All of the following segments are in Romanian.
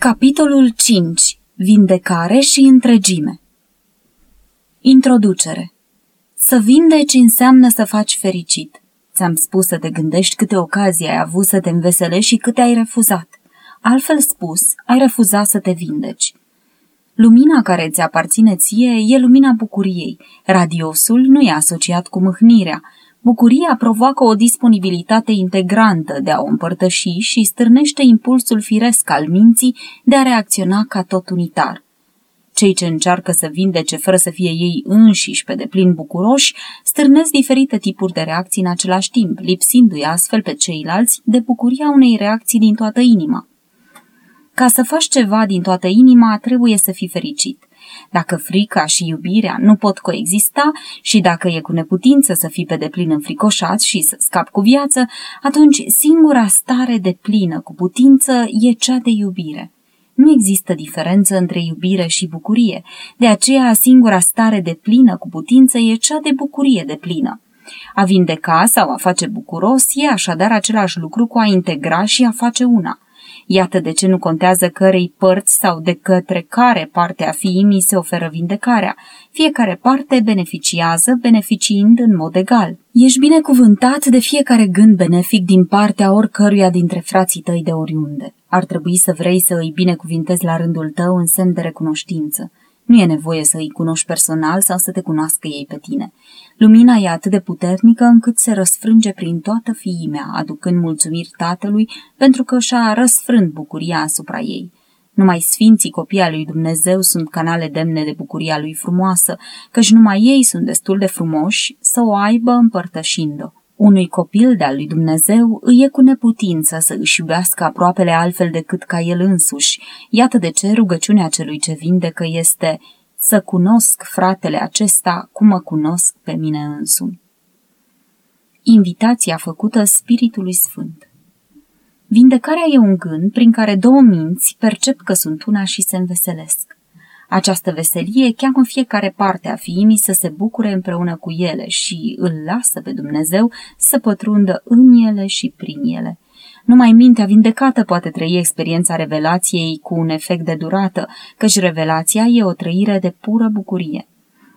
Capitolul 5. Vindecare și întregime Introducere Să vindeci înseamnă să faci fericit. Ți-am spus să te gândești câte ocazii ai avut să te înveselești și câte ai refuzat. Altfel spus, ai refuzat să te vindeci. Lumina care ți aparține ție e lumina bucuriei. Radiosul nu e asociat cu mâhnirea. Bucuria provoacă o disponibilitate integrantă de a o împărtăși și stârnește impulsul firesc al minții de a reacționa ca tot unitar. Cei ce încearcă să vindece fără să fie ei înșiși pe deplin bucuroși, stârnesc diferite tipuri de reacții în același timp, lipsindu-i astfel pe ceilalți de bucuria unei reacții din toată inima. Ca să faci ceva din toată inima, trebuie să fii fericit. Dacă frica și iubirea nu pot coexista și dacă e cu neputință să fii pe deplin înfricoșat și să scapi cu viață, atunci singura stare de plină cu putință e cea de iubire. Nu există diferență între iubire și bucurie, de aceea singura stare de plină cu putință e cea de bucurie de plină. A vindeca sau a face bucuros e așadar același lucru cu a integra și a face una – Iată de ce nu contează cărei părți sau de către care parte a fiimii se oferă vindecarea. Fiecare parte beneficiază, beneficiind în mod egal. Ești binecuvântat de fiecare gând benefic din partea oricăruia dintre frații tăi de oriunde. Ar trebui să vrei să îi binecuvintezi la rândul tău în semn de recunoștință. Nu e nevoie să îi cunoști personal sau să te cunoască ei pe tine. Lumina e atât de puternică încât se răsfrânge prin toată fiimea, aducând mulțumiri tatălui pentru că și-a răsfrânt bucuria asupra ei. Numai sfinții copii al lui Dumnezeu sunt canale demne de bucuria lui frumoasă, căci numai ei sunt destul de frumoși să o aibă împărtășind-o. Unui copil de-al lui Dumnezeu îi e cu neputință să își iubească aproapele altfel decât ca el însuși. Iată de ce rugăciunea celui ce vindecă este să cunosc fratele acesta cum mă cunosc pe mine însumi. Invitația făcută Spiritului Sfânt Vindecarea e un gând prin care două minți percep că sunt una și se înveselesc. Această veselie cheamă fiecare parte a fiimii să se bucure împreună cu ele și îl lasă pe Dumnezeu să pătrundă în ele și prin ele. Numai mintea vindecată poate trăi experiența revelației cu un efect de durată, căci revelația e o trăire de pură bucurie.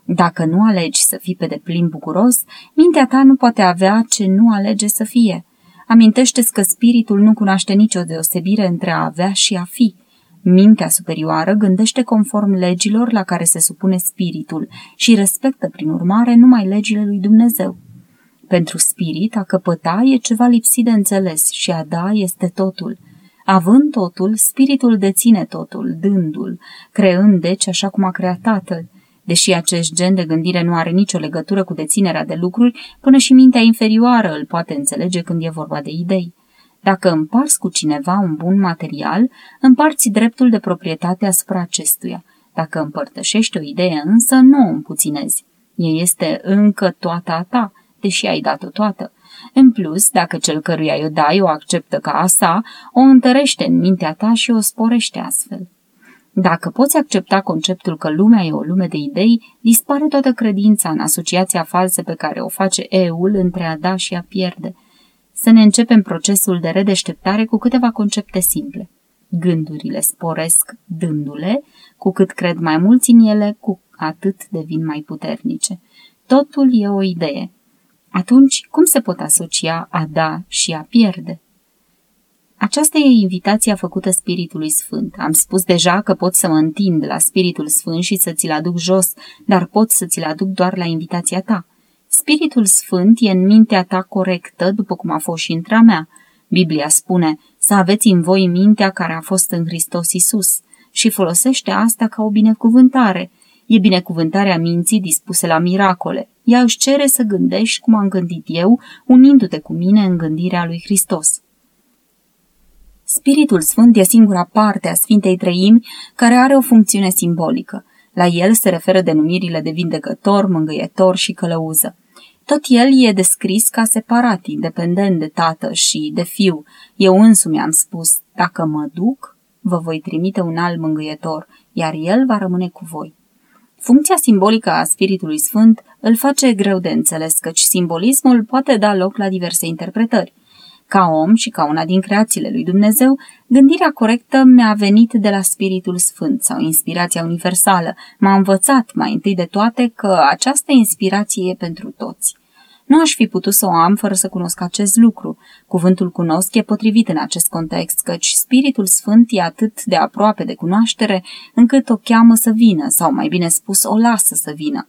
Dacă nu alegi să fii pe deplin bucuros, mintea ta nu poate avea ce nu alege să fie. amintește că spiritul nu cunoaște nicio deosebire între a avea și a fi. Mintea superioară gândește conform legilor la care se supune spiritul și respectă, prin urmare, numai legile lui Dumnezeu. Pentru spirit, a căpăta e ceva lipsit de înțeles și a da este totul. Având totul, spiritul deține totul, dându-l, creând deci așa cum a creat tatăl. Deși acest gen de gândire nu are nicio legătură cu deținerea de lucruri, până și mintea inferioară îl poate înțelege când e vorba de idei. Dacă împarți cu cineva un bun material, împarți dreptul de proprietate asupra acestuia. Dacă împărtășești o idee însă, nu o împuținezi. Ea este încă toată a ta, deși ai dat-o toată. În plus, dacă cel căruia o dai o acceptă ca a sa, o întărește în mintea ta și o sporește astfel. Dacă poți accepta conceptul că lumea e o lume de idei, dispare toată credința în asociația falsă pe care o face eul între a da și a pierde. Să ne începem procesul de redeșteptare cu câteva concepte simple. Gândurile sporesc dându-le, cu cât cred mai mulți în ele, cu atât devin mai puternice. Totul e o idee. Atunci, cum se pot asocia a da și a pierde? Aceasta e invitația făcută Spiritului Sfânt. Am spus deja că pot să mă întind la Spiritul Sfânt și să ți-l aduc jos, dar pot să ți-l aduc doar la invitația ta. Spiritul Sfânt e în mintea ta corectă, după cum a fost și într-a mea. Biblia spune să aveți în voi mintea care a fost în Hristos Isus și folosește asta ca o binecuvântare. E binecuvântarea minții dispuse la miracole. Ea își cere să gândești cum am gândit eu, unindu-te cu mine în gândirea lui Hristos. Spiritul Sfânt e singura parte a Sfintei Trăimi care are o funcțiune simbolică. La el se referă denumirile de vindecător, mângâietor și călăuză. Tot el e descris ca separat, independent de tată și de fiu. Eu însumi am spus, dacă mă duc, vă voi trimite un alt mângâietor, iar el va rămâne cu voi. Funcția simbolică a Spiritului Sfânt îl face greu de înțeles, căci simbolismul poate da loc la diverse interpretări. Ca om și ca una din creațiile lui Dumnezeu, gândirea corectă mi-a venit de la Spiritul Sfânt sau inspirația universală. M-a învățat mai întâi de toate că această inspirație e pentru toți. Nu aș fi putut să o am fără să cunosc acest lucru. Cuvântul cunosc e potrivit în acest context, căci Spiritul Sfânt e atât de aproape de cunoaștere încât o cheamă să vină, sau mai bine spus, o lasă să vină.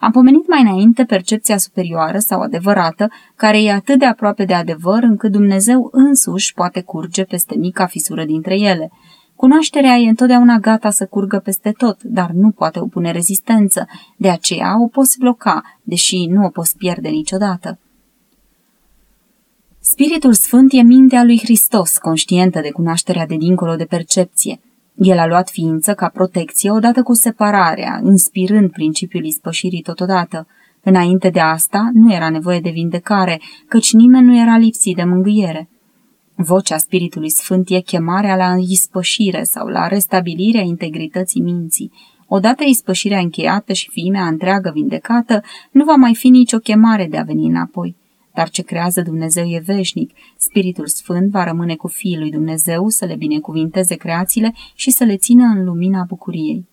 Am pomenit mai înainte percepția superioară sau adevărată, care e atât de aproape de adevăr încât Dumnezeu însuși poate curge peste mica fisură dintre ele. Cunoașterea e întotdeauna gata să curgă peste tot, dar nu poate opune rezistență, de aceea o poți bloca, deși nu o poți pierde niciodată. Spiritul Sfânt e mintea lui Hristos, conștientă de cunoașterea de dincolo de percepție. El a luat ființă ca protecție odată cu separarea, inspirând principiul ispășirii totodată. Înainte de asta, nu era nevoie de vindecare, căci nimeni nu era lipsit de mângâiere. Vocea Spiritului Sfânt e chemarea la ispășire sau la restabilirea integrității minții. Odată ispășirea încheiată și fiimea întreagă vindecată, nu va mai fi nicio chemare de a veni înapoi. Dar ce creează Dumnezeu e veșnic. Spiritul Sfânt va rămâne cu Fiul lui Dumnezeu să le binecuvinteze creațiile și să le țină în lumina bucuriei.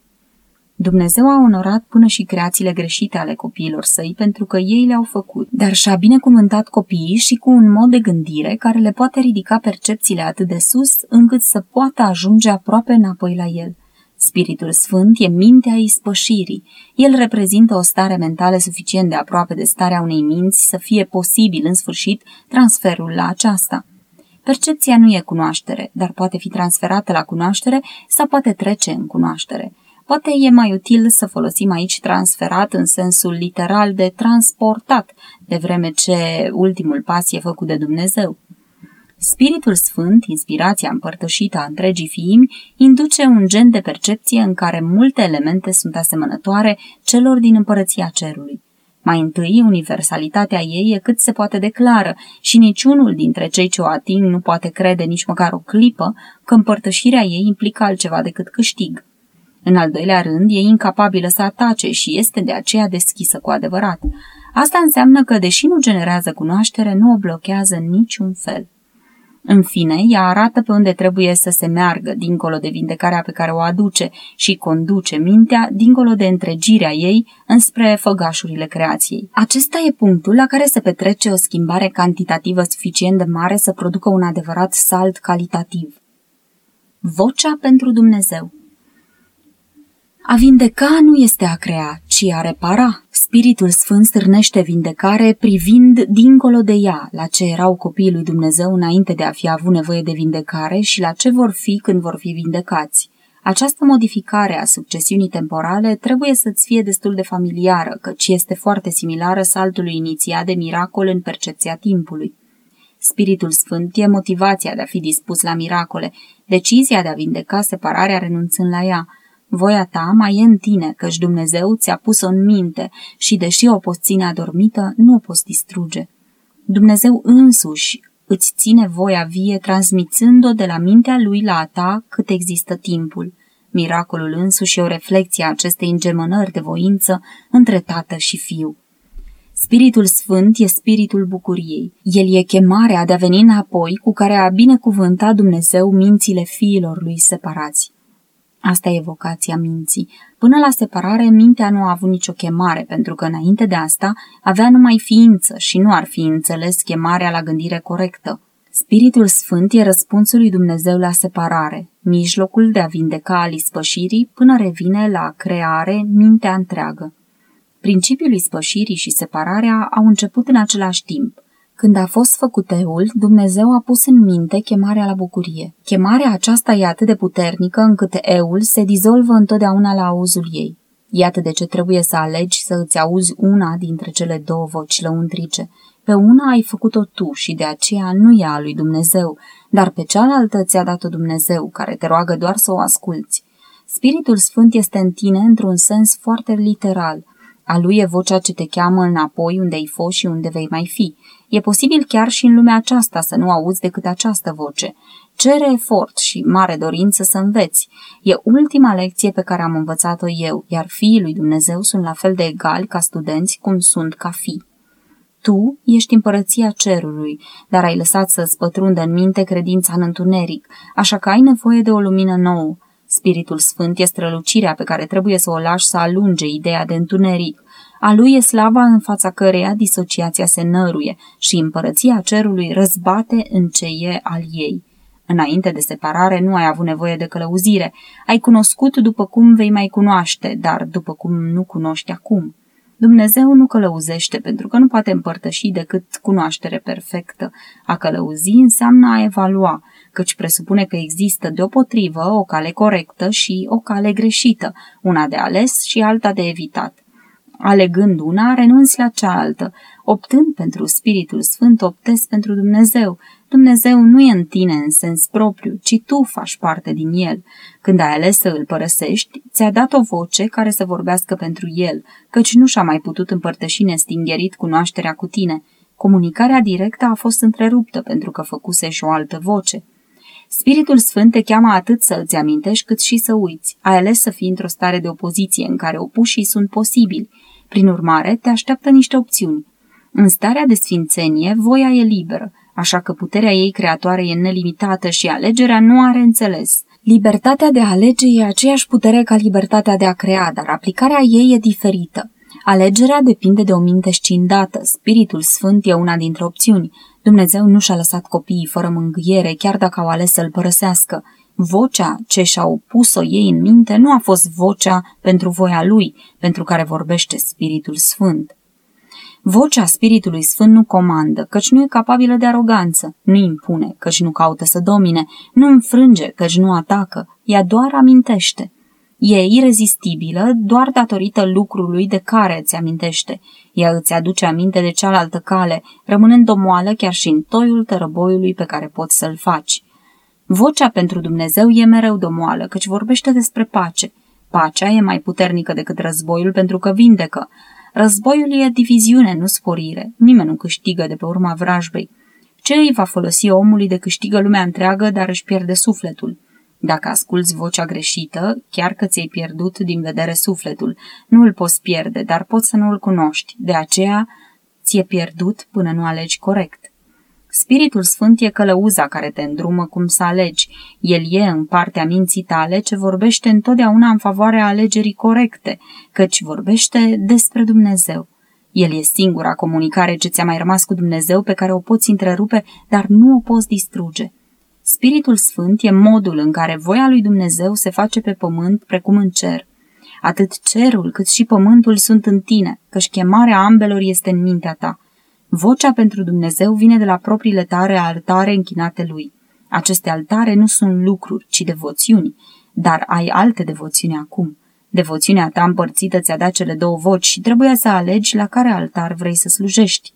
Dumnezeu a onorat până și creațiile greșite ale copiilor săi pentru că ei le-au făcut, dar și-a binecuvântat copiii și cu un mod de gândire care le poate ridica percepțiile atât de sus încât să poată ajunge aproape înapoi la el – Spiritul Sfânt e mintea ispășirii. El reprezintă o stare mentală suficient de aproape de starea unei minți să fie posibil, în sfârșit, transferul la aceasta. Percepția nu e cunoaștere, dar poate fi transferată la cunoaștere sau poate trece în cunoaștere. Poate e mai util să folosim aici transferat în sensul literal de transportat, de vreme ce ultimul pas e făcut de Dumnezeu. Spiritul Sfânt, inspirația împărtășită a întregii fiimi, induce un gen de percepție în care multe elemente sunt asemănătoare celor din împărăția cerului. Mai întâi, universalitatea ei e cât se poate declară și niciunul dintre cei ce o ating nu poate crede nici măcar o clipă că împărtășirea ei implică altceva decât câștig. În al doilea rând, e incapabilă să atace și este de aceea deschisă cu adevărat. Asta înseamnă că, deși nu generează cunoaștere, nu o blochează în niciun fel. În fine, ea arată pe unde trebuie să se meargă, dincolo de vindecarea pe care o aduce și conduce mintea, dincolo de întregirea ei, înspre făgașurile creației. Acesta e punctul la care se petrece o schimbare cantitativă suficient de mare să producă un adevărat salt calitativ. Vocea pentru Dumnezeu a vindeca nu este a crea, ci a repara. Spiritul Sfânt stârnește vindecare privind dincolo de ea, la ce erau copiii lui Dumnezeu înainte de a fi avut nevoie de vindecare și la ce vor fi când vor fi vindecați. Această modificare a succesiunii temporale trebuie să-ți fie destul de familiară, căci este foarte similară saltului inițiat de miracol în percepția timpului. Spiritul Sfânt e motivația de a fi dispus la miracole, decizia de a vindeca separarea renunțând la ea – Voia ta mai e în tine, căci Dumnezeu ți-a pus-o în minte și, deși o poți ține adormită, nu o poți distruge. Dumnezeu însuși îți ține voia vie, transmițând-o de la mintea lui la a ta cât există timpul. Miracolul însuși e o reflecție a acestei îngemănări de voință între tată și fiu. Spiritul Sfânt e spiritul bucuriei. El e chemarea de a veni înapoi cu care a binecuvântat Dumnezeu mințile fiilor lui separați. Asta e vocația minții. Până la separare, mintea nu a avut nicio chemare, pentru că înainte de asta avea numai ființă și nu ar fi înțeles chemarea la gândire corectă. Spiritul Sfânt e răspunsul lui Dumnezeu la separare, mijlocul de a vindeca al ispășirii până revine la creare mintea întreagă. Principiul ispășirii și separarea au început în același timp. Când a fost făcut eul, Dumnezeu a pus în minte chemarea la bucurie. Chemarea aceasta e atât de puternică încât eul se dizolvă întotdeauna la auzul ei. Iată de ce trebuie să alegi să îți auzi una dintre cele două voci lăuntrice. Pe una ai făcut-o tu și de aceea nu e a lui Dumnezeu, dar pe cealaltă ți-a dat-o Dumnezeu, care te roagă doar să o asculți. Spiritul Sfânt este în tine într-un sens foarte literal. A lui e vocea ce te cheamă înapoi unde ai fost și unde vei mai fi. E posibil chiar și în lumea aceasta să nu auzi decât această voce. Cere efort și mare dorință să înveți. E ultima lecție pe care am învățat-o eu, iar fiii lui Dumnezeu sunt la fel de egali ca studenți cum sunt ca fii. Tu ești împărăția cerului, dar ai lăsat să-ți pătrundă în minte credința în întuneric, așa că ai nevoie de o lumină nouă. Spiritul Sfânt e strălucirea pe care trebuie să o lași să alunge ideea de întuneric. A lui e slava în fața căreia disociația se năruie și împărăția cerului răzbate în ce e al ei. Înainte de separare nu ai avut nevoie de călăuzire. Ai cunoscut după cum vei mai cunoaște, dar după cum nu cunoști acum. Dumnezeu nu călăuzește pentru că nu poate împărtăși decât cunoaștere perfectă. A călăuzi înseamnă a evalua, căci presupune că există deopotrivă o cale corectă și o cale greșită, una de ales și alta de evitat. Alegând una, renunți la cealaltă. Optând pentru Spiritul Sfânt, optezi pentru Dumnezeu. Dumnezeu nu e în tine în sens propriu, ci tu faci parte din el. Când ai ales să îl părăsești, ți-a dat o voce care să vorbească pentru el, căci nu și-a mai putut împărtăși nestingherit cunoașterea cu tine. Comunicarea directă a fost întreruptă pentru că făcuse și o altă voce. Spiritul Sfânt te cheamă atât să îți amintești cât și să uiți. Ai ales să fii într-o stare de opoziție în care opușii sunt posibili. Prin urmare, te așteaptă niște opțiuni. În starea de sfințenie, voia e liberă, așa că puterea ei creatoare e nelimitată și alegerea nu are înțeles. Libertatea de a alege e aceeași putere ca libertatea de a crea, dar aplicarea ei e diferită. Alegerea depinde de o minte scindată, Spiritul Sfânt e una dintre opțiuni. Dumnezeu nu și-a lăsat copiii fără mângâiere, chiar dacă au ales să-l părăsească. Vocea ce și-au pus-o ei în minte nu a fost vocea pentru voia lui, pentru care vorbește Spiritul Sfânt. Vocea Spiritului Sfânt nu comandă, căci nu e capabilă de aroganță, nu impune, căci nu caută să domine, nu înfrânge, căci nu atacă, ea doar amintește. E irezistibilă doar datorită lucrului de care îți amintește. Ea îți aduce aminte de cealaltă cale, rămânând domoală chiar și în toiul tărăboiului pe care poți să-l faci. Vocea pentru Dumnezeu e mereu domoală, căci vorbește despre pace. Pacea e mai puternică decât războiul pentru că vindecă. Războiul e diviziune, nu sporire. Nimeni nu câștigă de pe urma vrajbei. Ce îi va folosi omului de câștigă lumea întreagă, dar își pierde sufletul? Dacă asculți vocea greșită, chiar că ți-ai pierdut din vedere sufletul, nu îl poți pierde, dar poți să nu îl cunoști. De aceea, ți-e pierdut până nu alegi corect. Spiritul Sfânt e călăuza care te îndrumă cum să alegi. El e în partea minții tale ce vorbește întotdeauna în favoarea alegerii corecte, căci vorbește despre Dumnezeu. El e singura comunicare ce ți-a mai rămas cu Dumnezeu pe care o poți întrerupe, dar nu o poți distruge. Spiritul Sfânt e modul în care voia lui Dumnezeu se face pe pământ precum în cer. Atât cerul cât și pământul sunt în tine, căci chemarea ambelor este în mintea ta. Vocea pentru Dumnezeu vine de la propriile tare altare închinate lui. Aceste altare nu sunt lucruri, ci devoțiuni, dar ai alte devoțiuni acum. Devoțiunea ta împărțită ți-a dat cele două voci și trebuie să alegi la care altar vrei să slujești.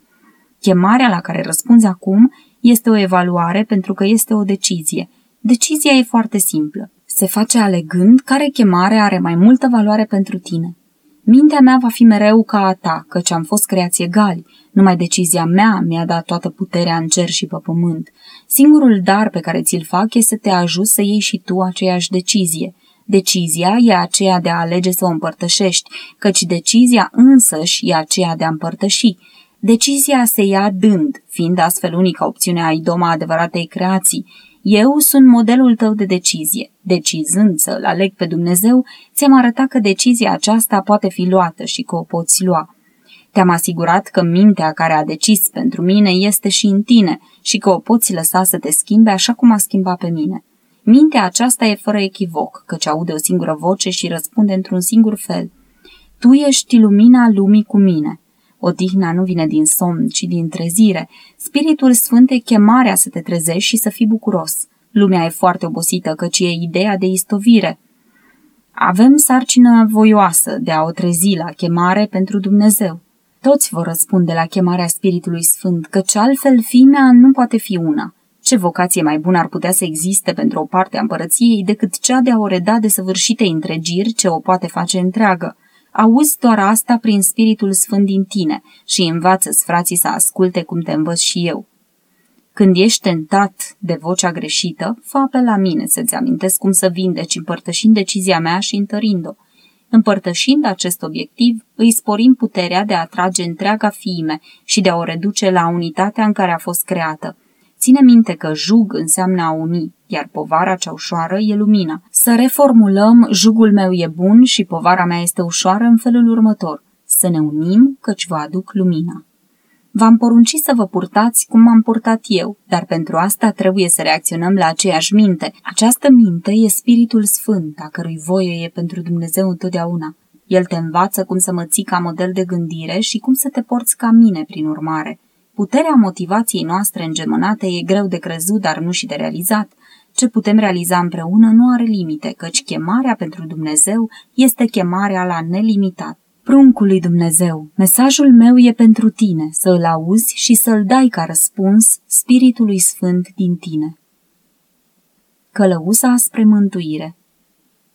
Chemarea la care răspunzi acum este o evaluare pentru că este o decizie. Decizia e foarte simplă. Se face alegând care chemare are mai multă valoare pentru tine. Mintea mea va fi mereu ca a ta, căci am fost creați egali. Numai decizia mea mi-a dat toată puterea în cer și pe pământ. Singurul dar pe care ți-l fac este să te ajut să iei și tu aceeași decizie. Decizia e aceea de a alege să o împărtășești, căci decizia însăși e aceea de a împărtăși. Decizia se ia dând, fiind astfel unica opțiune a idoma adevăratei creații. Eu sunt modelul tău de decizie. Decizând să-L aleg pe Dumnezeu, ți-am arătat că decizia aceasta poate fi luată și că o poți lua. Te-am asigurat că mintea care a decis pentru mine este și în tine și că o poți lăsa să te schimbe așa cum a schimbat pe mine. Mintea aceasta e fără echivoc, căci aude o singură voce și răspunde într-un singur fel. Tu ești lumina lumii cu mine. Odihna nu vine din somn, ci din trezire. Spiritul Sfânt e chemarea să te trezești și să fii bucuros. Lumea e foarte obosită, căci e ideea de istovire. Avem sarcină voioasă de a o trezi la chemare pentru Dumnezeu. Toți vor răspunde la chemarea Spiritului Sfânt, căci altfel fimea nu poate fi una. Ce vocație mai bună ar putea să existe pentru o parte a împărăției decât cea de a o reda de săvârșite întregiri ce o poate face întreagă? Auzi doar asta prin Spiritul Sfânt din tine și învață-ți frații să asculte cum te învăț și eu. Când ești tentat de vocea greșită, fă apel la mine să-ți amintesc cum să vindeci împărtășind decizia mea și întărind-o. Împărtășind acest obiectiv, îi sporim puterea de a atrage întreaga fiime și de a o reduce la unitatea în care a fost creată. Ține minte că jug înseamnă a uni, iar povara cea ușoară e lumina. Să reformulăm, jugul meu e bun și povara mea este ușoară în felul următor. Să ne unim, căci vă aduc lumina. V-am poruncit să vă purtați cum m-am purtat eu, dar pentru asta trebuie să reacționăm la aceeași minte. Această minte e Spiritul Sfânt, a cărui voie e pentru Dumnezeu întotdeauna. El te învață cum să mă ții ca model de gândire și cum să te porți ca mine, prin urmare. Puterea motivației noastre îngemănate e greu de crezut, dar nu și de realizat. Ce putem realiza împreună nu are limite, căci chemarea pentru Dumnezeu este chemarea la nelimitat. Pruncul lui Dumnezeu, mesajul meu e pentru tine, să îl auzi și să-l dai ca răspuns Spiritului Sfânt din tine. Călăuza spre mântuire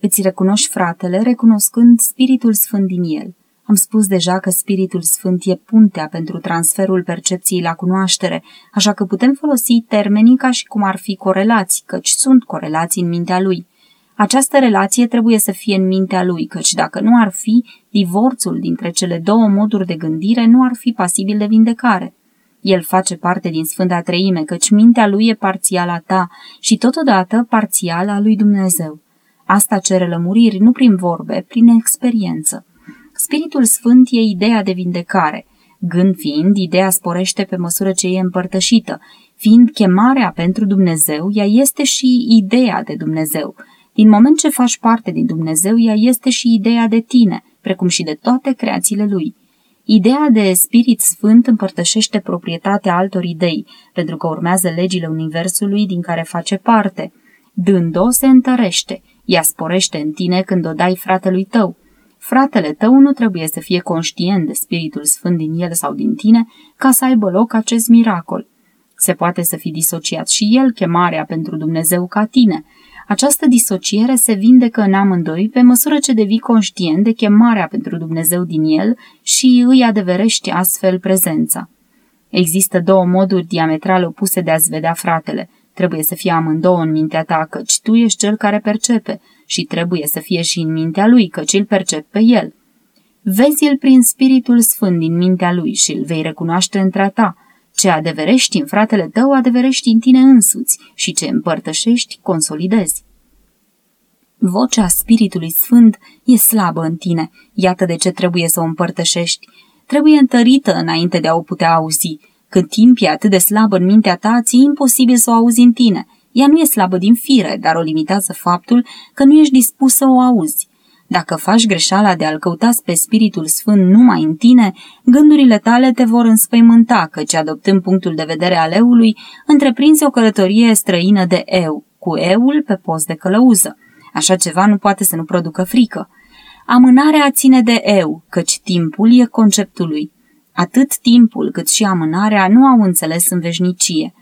Îți recunoști fratele recunoscând Spiritul Sfânt din el. Am spus deja că Spiritul Sfânt e puntea pentru transferul percepției la cunoaștere, așa că putem folosi termenii ca și cum ar fi corelații, căci sunt corelații în mintea lui – această relație trebuie să fie în mintea lui, căci dacă nu ar fi, divorțul dintre cele două moduri de gândire nu ar fi pasibil de vindecare. El face parte din Sfânta Treime, căci mintea lui e parțială a ta și totodată parțială a lui Dumnezeu. Asta cere lămuriri nu prin vorbe, prin experiență. Spiritul Sfânt e ideea de vindecare. Gând fiind, ideea sporește pe măsură ce e împărtășită. Fiind chemarea pentru Dumnezeu, ea este și ideea de Dumnezeu. Din moment ce faci parte din Dumnezeu, ea este și ideea de tine, precum și de toate creațiile lui. Ideea de spirit sfânt împărtășește proprietatea altor idei, pentru că urmează legile universului din care face parte. Dând-o, se întărește, ea sporește în tine când o dai fratelui tău. Fratele tău nu trebuie să fie conștient de spiritul sfânt din el sau din tine ca să aibă loc acest miracol. Se poate să fi disociat și el chemarea pentru Dumnezeu ca tine, această disociere se vindecă în amândoi pe măsură ce devii conștient de chemarea pentru Dumnezeu din el și îi adeverești astfel prezența. Există două moduri diametral opuse de a-ți vedea fratele. Trebuie să fie amândouă în mintea ta, căci tu ești cel care percepe, și trebuie să fie și în mintea lui, căci îl percep pe el. Vezi-l prin Spiritul Sfânt din mintea lui și îl vei recunoaște între ta, ce adeverești în fratele tău, adeverești în tine însuți și ce împărtășești, consolidezi. Vocea Spiritului Sfânt e slabă în tine, iată de ce trebuie să o împărtășești. Trebuie întărită înainte de a o putea auzi. Când timp e atât de slabă în mintea ta, ți e imposibil să o auzi în tine. Ea nu e slabă din fire, dar o limitează faptul că nu ești dispus să o auzi. Dacă faci greșeala de a-L căuta pe Spiritul Sfânt numai în tine, gândurile tale te vor înspăimânta, căci adoptând punctul de vedere al eului, întreprinzi o călătorie străină de eu, cu eul pe post de călăuză. Așa ceva nu poate să nu producă frică. Amânarea ține de eu, căci timpul e conceptul lui. Atât timpul cât și amânarea nu au înțeles în veșnicie.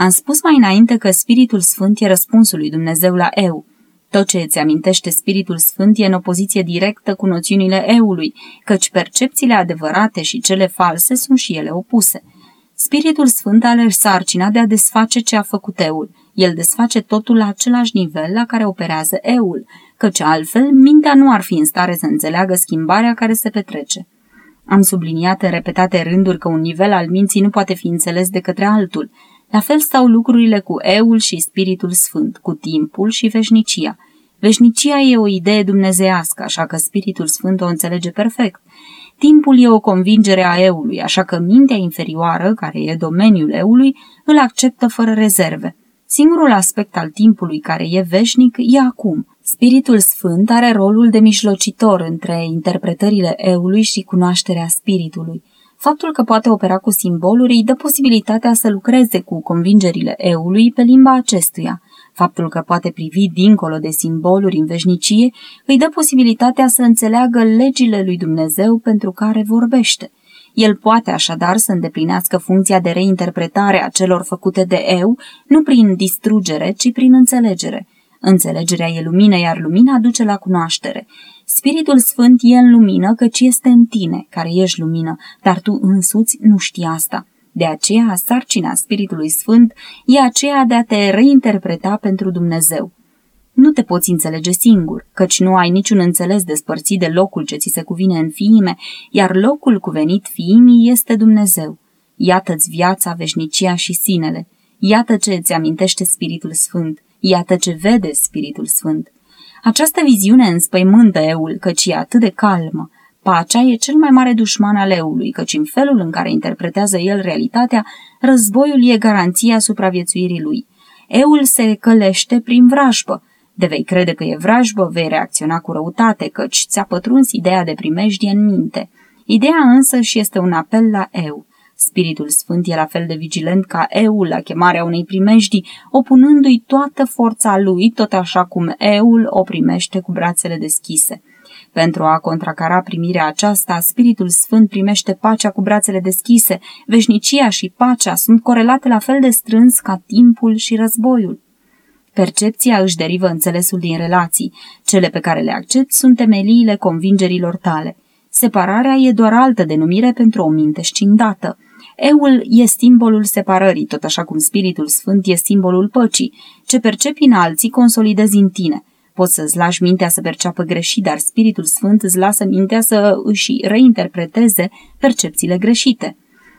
Am spus mai înainte că Spiritul Sfânt e răspunsul lui Dumnezeu la eu. Tot ce îți amintește Spiritul Sfânt e în opoziție directă cu noțiunile eului, căci percepțiile adevărate și cele false sunt și ele opuse. Spiritul Sfânt are sarcina de a desface ce a făcut eul. El desface totul la același nivel la care operează eul, căci altfel mintea nu ar fi în stare să înțeleagă schimbarea care se petrece. Am subliniat în repetate rânduri că un nivel al minții nu poate fi înțeles de către altul, la fel stau lucrurile cu Eul și Spiritul Sfânt, cu timpul și veșnicia. Veșnicia e o idee dumnezeiască, așa că Spiritul Sfânt o înțelege perfect. Timpul e o convingere a Eului, așa că mintea inferioară, care e domeniul Eului, îl acceptă fără rezerve. Singurul aspect al timpului care e veșnic e acum. Spiritul Sfânt are rolul de mijlocitor între interpretările Eului și cunoașterea Spiritului. Faptul că poate opera cu simboluri îi dă posibilitatea să lucreze cu convingerile eului pe limba acestuia. Faptul că poate privi dincolo de simboluri în veșnicie îi dă posibilitatea să înțeleagă legile lui Dumnezeu pentru care vorbește. El poate așadar să îndeplinească funcția de reinterpretare a celor făcute de eu, nu prin distrugere, ci prin înțelegere. Înțelegerea e lumină, iar lumina duce la cunoaștere. Spiritul Sfânt e în lumină căci este în tine, care ești lumină, dar tu însuți nu știi asta. De aceea, sarcina Spiritului Sfânt e aceea de a te reinterpreta pentru Dumnezeu. Nu te poți înțelege singur, căci nu ai niciun înțeles despărțit de locul ce ți se cuvine în fiime, iar locul cuvenit fiimii este Dumnezeu. Iată-ți viața, veșnicia și sinele. Iată ce îți amintește Spiritul Sfânt. Iată ce vede Spiritul Sfânt. Această viziune înspăimântă eul, căci e atât de calmă. Pacea e cel mai mare dușman al eului, căci în felul în care interpretează el realitatea, războiul e garanția supraviețuirii lui. Eul se călește prin vrajbă. De vei crede că e vrajbă, vei reacționa cu răutate, căci ți-a pătruns ideea de primejdie în minte. Ideea însă și este un apel la eu. Spiritul Sfânt e la fel de vigilent ca eul la chemarea unei primejdii, opunându-i toată forța lui, tot așa cum eul o primește cu brațele deschise. Pentru a contracara primirea aceasta, Spiritul Sfânt primește pacea cu brațele deschise, veșnicia și pacea sunt corelate la fel de strâns ca timpul și războiul. Percepția își derivă înțelesul din relații. Cele pe care le accept sunt temeliile convingerilor tale. Separarea e doar altă denumire pentru o minte scindată. Eul e simbolul separării, tot așa cum Spiritul Sfânt e simbolul păcii. Ce percepi în alții, consolidezi în tine. Poți să-ți lași mintea să perceapă greșit, dar Spiritul Sfânt îți lasă mintea să își reinterpreteze percepțiile greșite.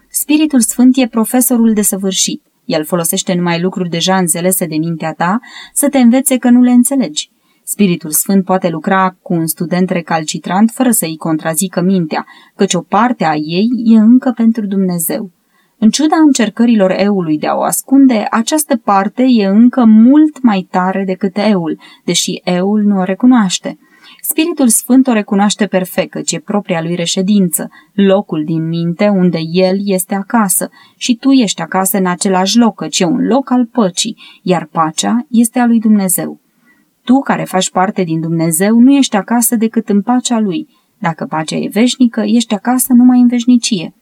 Spiritul Sfânt e profesorul de săvârșit. El folosește numai lucruri deja înțelese de mintea ta să te învețe că nu le înțelegi. Spiritul Sfânt poate lucra cu un student recalcitrant fără să-i contrazică mintea, căci o parte a ei e încă pentru Dumnezeu. În ciuda încercărilor eului de a o ascunde, această parte e încă mult mai tare decât eul, deși eul nu o recunoaște. Spiritul Sfânt o recunoaște perfect, căci e propria lui reședință, locul din minte unde el este acasă și tu ești acasă în același loc, căci e un loc al păcii, iar pacea este a lui Dumnezeu. Tu, care faci parte din Dumnezeu, nu ești acasă decât în pacea lui. Dacă pacea e veșnică, ești acasă numai în veșnicie.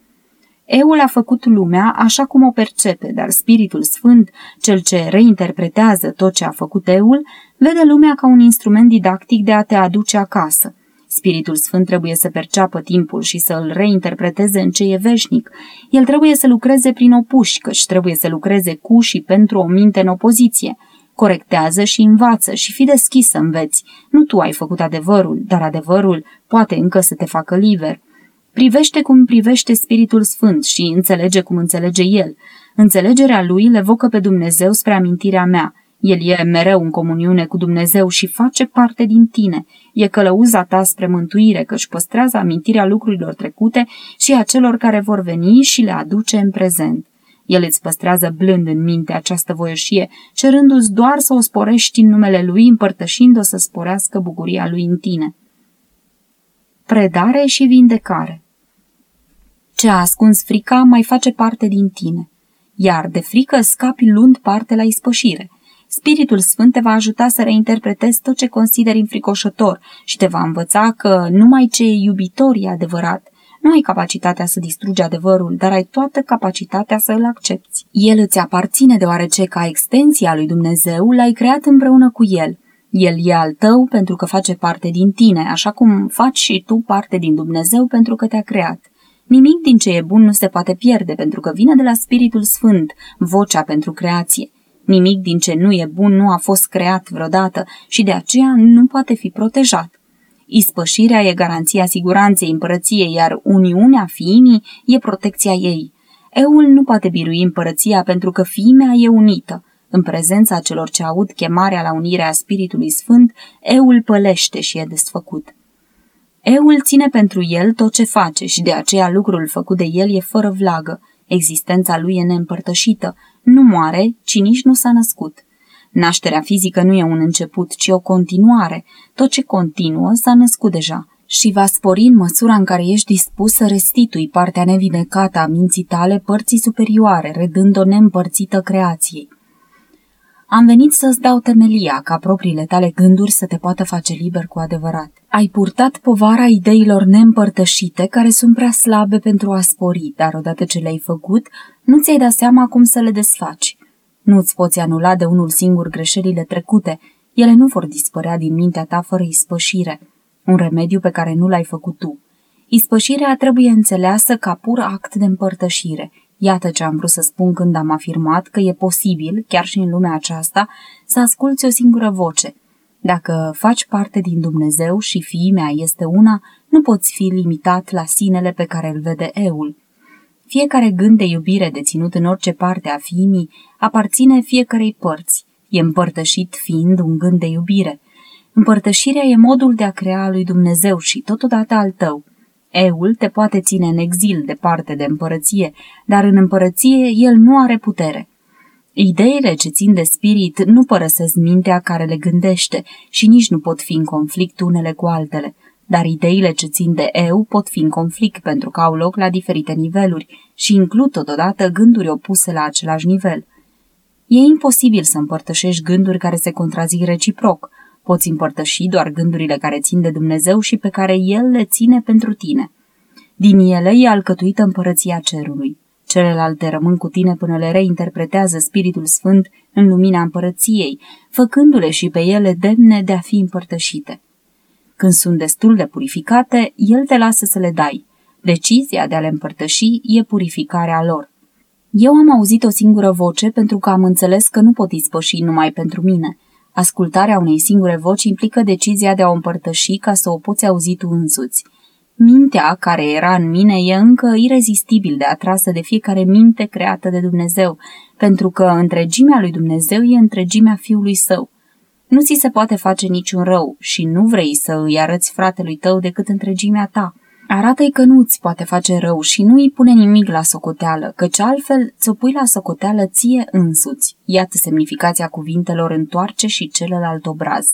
Eul a făcut lumea așa cum o percepe, dar Spiritul Sfânt, cel ce reinterpretează tot ce a făcut Eul, vede lumea ca un instrument didactic de a te aduce acasă. Spiritul Sfânt trebuie să perceapă timpul și să îl reinterpreteze în ce e veșnic. El trebuie să lucreze prin opuși, căci trebuie să lucreze cu și pentru o minte în opoziție. Corectează și învață și fi deschis să înveți. Nu tu ai făcut adevărul, dar adevărul poate încă să te facă liber. Privește cum privește Spiritul Sfânt și înțelege cum înțelege El. Înțelegerea Lui le vocă pe Dumnezeu spre amintirea mea. El e mereu în comuniune cu Dumnezeu și face parte din tine. E călăuza ta spre mântuire, căci păstrează amintirea lucrurilor trecute și a celor care vor veni și le aduce în prezent. El îți păstrează blând în minte această voieșie, cerându-ți doar să o sporești în numele Lui, împărtășind-o să sporească bucuria Lui în tine predare și vindecare. Ce a ascuns frica mai face parte din tine, iar de frică scapi luând parte la ispășire. Spiritul Sfânt te va ajuta să reinterpretezi tot ce consideri înfricoșător și te va învăța că numai ce e iubitor e adevărat. Nu ai capacitatea să distrugi adevărul, dar ai toată capacitatea să îl accepti. El îți aparține deoarece ca extensia lui Dumnezeu l-ai creat împreună cu el – el e al tău pentru că face parte din tine, așa cum faci și tu parte din Dumnezeu pentru că te-a creat. Nimic din ce e bun nu se poate pierde pentru că vine de la Spiritul Sfânt, vocea pentru creație. Nimic din ce nu e bun nu a fost creat vreodată și de aceea nu poate fi protejat. Ispășirea e garanția siguranței împărăției, iar uniunea fiimii e protecția ei. Eul nu poate birui împărăția pentru că fiimea e unită. În prezența celor ce aud chemarea la unirea Spiritului Sfânt, eul pălește și e desfăcut. Eul ține pentru el tot ce face și de aceea lucrul făcut de el e fără vlagă. Existența lui e neîmpărtășită, nu moare, ci nici nu s-a născut. Nașterea fizică nu e un început, ci o continuare. Tot ce continuă s-a născut deja și va spori în măsura în care ești dispus să restitui partea nevinecată a minții tale părții superioare, redând-o neîmpărțită creației. Am venit să-ți dau temelia ca propriile tale gânduri să te poată face liber cu adevărat. Ai purtat povara ideilor neîmpărtășite care sunt prea slabe pentru a spori, dar odată ce le-ai făcut, nu ți-ai dat seama cum să le desfaci. Nu-ți poți anula de unul singur greșelile trecute, ele nu vor dispărea din mintea ta fără ispășire, un remediu pe care nu l-ai făcut tu. Ispășirea trebuie înțeleasă ca pur act de împărtășire, Iată ce am vrut să spun când am afirmat că e posibil, chiar și în lumea aceasta, să asculți o singură voce. Dacă faci parte din Dumnezeu și fiimea este una, nu poți fi limitat la sinele pe care îl vede eul. Fiecare gând de iubire deținut în orice parte a fiimii aparține fiecarei părți, e împărtășit fiind un gând de iubire. Împărtășirea e modul de a crea lui Dumnezeu și totodată al tău. Eul te poate ține în exil departe de împărăție, dar în împărăție el nu are putere. Ideile ce țin de spirit nu părăsesc mintea care le gândește și nici nu pot fi în conflict unele cu altele, dar ideile ce țin de eu pot fi în conflict pentru că au loc la diferite niveluri și includ totodată gânduri opuse la același nivel. E imposibil să împărtășești gânduri care se contrazic reciproc. Poți împărtăși doar gândurile care țin de Dumnezeu și pe care El le ține pentru tine. Din ele e alcătuită împărăția cerului. Celelalte rămân cu tine până le reinterpretează Spiritul Sfânt în lumina împărăției, făcându-le și pe ele demne de a fi împărtășite. Când sunt destul de purificate, El te lasă să le dai. Decizia de a le împărtăși e purificarea lor. Eu am auzit o singură voce pentru că am înțeles că nu pot ispăși numai pentru mine. Ascultarea unei singure voci implică decizia de a o împărtăși ca să o poți auzi tu însuți. Mintea care era în mine e încă irezistibil de atrasă de fiecare minte creată de Dumnezeu, pentru că întregimea lui Dumnezeu e întregimea Fiului Său. Nu ți se poate face niciun rău și nu vrei să îi arăți fratelui tău decât întregimea ta. Arată-i că nu ți poate face rău și nu îi pune nimic la socoteală, căci altfel ți-o pui la socoteală ție însuți. Iată semnificația cuvintelor întoarce și celălalt obraz.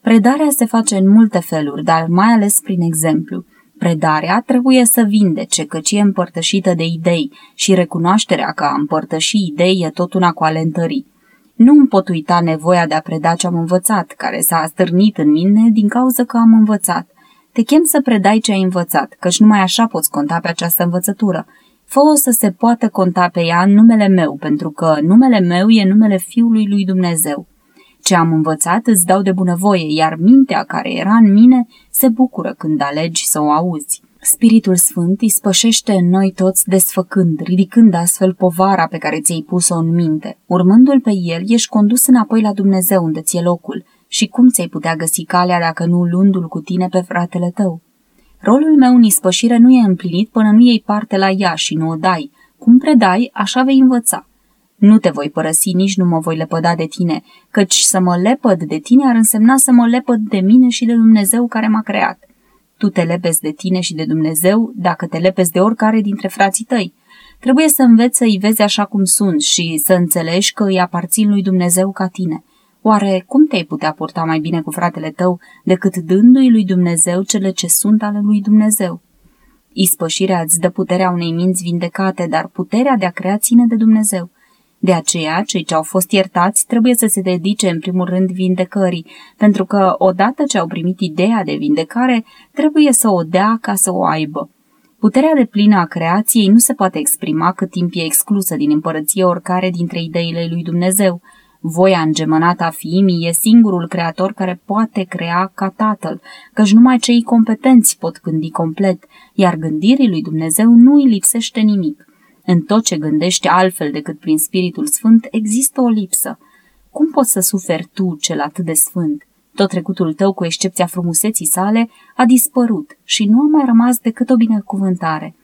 Predarea se face în multe feluri, dar mai ales prin exemplu. Predarea trebuie să vindece, căci e împărtășită de idei și recunoașterea că a împărtăși idei e tot una cu alentării. Nu îmi pot uita nevoia de a preda ce am învățat, care s-a stârnit în mine din cauza că am învățat. Te chem să predai ce ai învățat, căci numai așa poți conta pe această învățătură. Fă-o să se poată conta pe ea în numele meu, pentru că numele meu e numele Fiului lui Dumnezeu. Ce am învățat îți dau de bunăvoie, iar mintea care era în mine se bucură când alegi să o auzi. Spiritul Sfânt ispășește în noi toți desfăcând, ridicând astfel povara pe care ți-ai pus-o în minte. Urmându-l pe el, ești condus înapoi la Dumnezeu unde ți-e locul. Și cum ți-ai putea găsi calea dacă nu luându-l cu tine pe fratele tău? Rolul meu în ispășire nu e împlinit până nu iei parte la ea și nu o dai. Cum predai, așa vei învăța. Nu te voi părăsi, nici nu mă voi lepăda de tine, căci să mă lepăd de tine ar însemna să mă lepăd de mine și de Dumnezeu care m-a creat. Tu te lepezi de tine și de Dumnezeu dacă te lepezi de oricare dintre frații tăi. Trebuie să înveți să-i vezi așa cum sunt și să înțelegi că îi aparțin lui Dumnezeu ca tine. Oare cum te-ai putea purta mai bine cu fratele tău decât dându-i lui Dumnezeu cele ce sunt ale lui Dumnezeu? Ispășirea îți dă puterea unei minți vindecate, dar puterea de a crea ține de Dumnezeu. De aceea, cei ce au fost iertați trebuie să se dedice în primul rând vindecării, pentru că odată ce au primit ideea de vindecare, trebuie să o dea ca să o aibă. Puterea de plină a creației nu se poate exprima cât timp e exclusă din împărăție oricare dintre ideile lui Dumnezeu. Voia îngemănată a fiimii e singurul creator care poate crea ca tatăl, căci numai cei competenți pot gândi complet, iar gândirii lui Dumnezeu nu îi lipsește nimic. În tot ce gândește altfel decât prin Spiritul Sfânt există o lipsă. Cum poți să suferi tu, cel atât de sfânt? Tot trecutul tău, cu excepția frumuseții sale, a dispărut și nu a mai rămas decât o binecuvântare.